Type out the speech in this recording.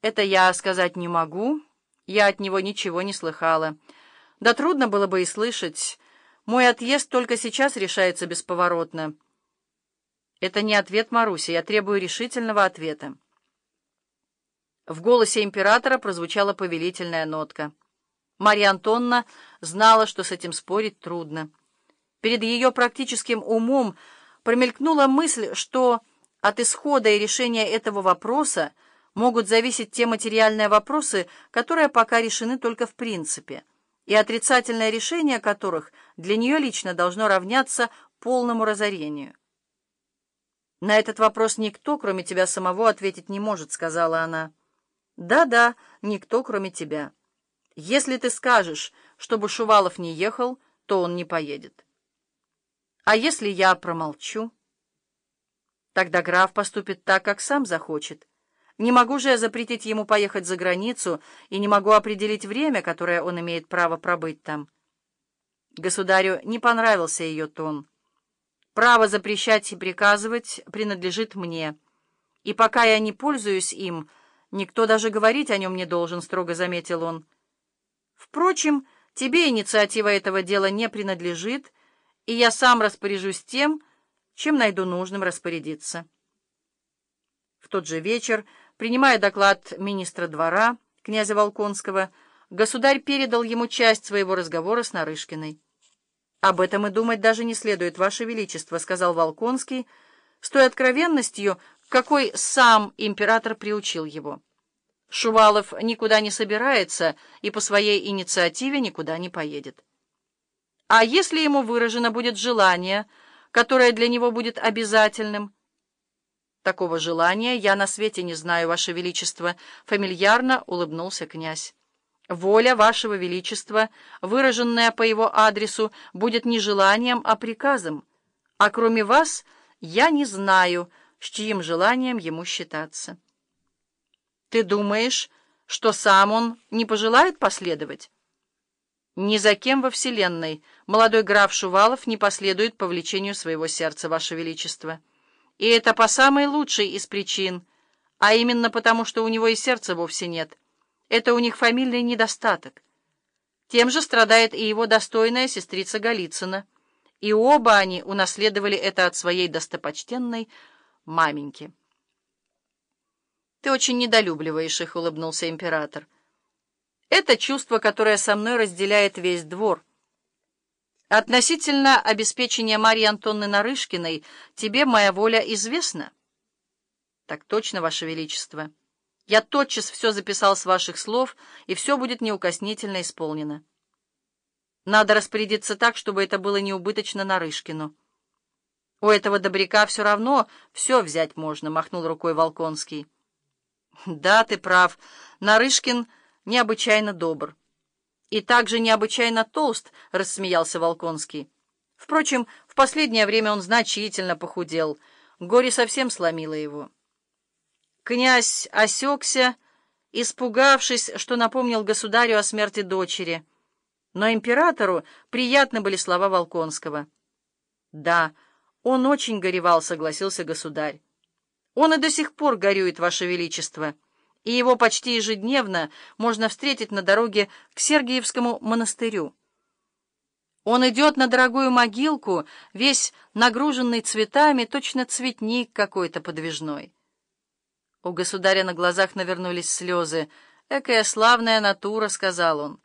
Это я сказать не могу. Я от него ничего не слыхала. Да трудно было бы и слышать. Мой отъезд только сейчас решается бесповоротно. Это не ответ, Маруся. Я требую решительного ответа. В голосе императора прозвучала повелительная нотка. Марья Антонна знала, что с этим спорить трудно. Перед ее практическим умом промелькнула мысль, что от исхода и решения этого вопроса могут зависеть те материальные вопросы, которые пока решены только в принципе, и отрицательное решение которых для нее лично должно равняться полному разорению. «На этот вопрос никто, кроме тебя самого, ответить не может», — сказала она. «Да-да, никто, кроме тебя. Если ты скажешь, чтобы Шувалов не ехал, то он не поедет. А если я промолчу?» Тогда граф поступит так, как сам захочет. Не могу же я запретить ему поехать за границу и не могу определить время, которое он имеет право пробыть там. Государю не понравился ее тон. Право запрещать и приказывать принадлежит мне. И пока я не пользуюсь им, никто даже говорить о нем не должен, строго заметил он. Впрочем, тебе инициатива этого дела не принадлежит, и я сам распоряжусь тем, чем найду нужным распорядиться. В тот же вечер, принимая доклад министра двора, князя Волконского, государь передал ему часть своего разговора с Нарышкиной. «Об этом и думать даже не следует, Ваше Величество», — сказал Волконский, с той откровенностью, какой сам император приучил его. Шувалов никуда не собирается и по своей инициативе никуда не поедет. А если ему выражено будет желание которое для него будет обязательным. Такого желания я на свете не знаю, Ваше Величество, фамильярно улыбнулся князь. Воля Вашего Величества, выраженная по его адресу, будет не желанием, а приказом. А кроме вас, я не знаю, с чьим желанием ему считаться. Ты думаешь, что сам он не пожелает последовать? Ни за кем во Вселенной молодой граф Шувалов не последует по влечению своего сердца, Ваше Величество. И это по самой лучшей из причин, а именно потому, что у него и сердца вовсе нет. Это у них фамильный недостаток. Тем же страдает и его достойная сестрица Голицына. И оба они унаследовали это от своей достопочтенной маменьки. «Ты очень недолюбливаешь их», — улыбнулся император. Это чувство, которое со мной разделяет весь двор. Относительно обеспечения Марьи Антонны Нарышкиной тебе моя воля известна? Так точно, Ваше Величество. Я тотчас все записал с ваших слов, и все будет неукоснительно исполнено. Надо распорядиться так, чтобы это было неубыточно Нарышкину. У этого добряка все равно все взять можно, — махнул рукой Волконский. Да, ты прав. Нарышкин необычайно добр. И также необычайно толст, — рассмеялся Волконский. Впрочем, в последнее время он значительно похудел. Горе совсем сломило его. Князь осекся, испугавшись, что напомнил государю о смерти дочери. Но императору приятны были слова Волконского. «Да, он очень горевал», — согласился государь. «Он и до сих пор горюет, Ваше Величество» и его почти ежедневно можно встретить на дороге к Сергиевскому монастырю. Он идет на дорогую могилку, весь нагруженный цветами, точно цветник какой-то подвижной. У государя на глазах навернулись слезы. «Экая славная натура», — сказал он.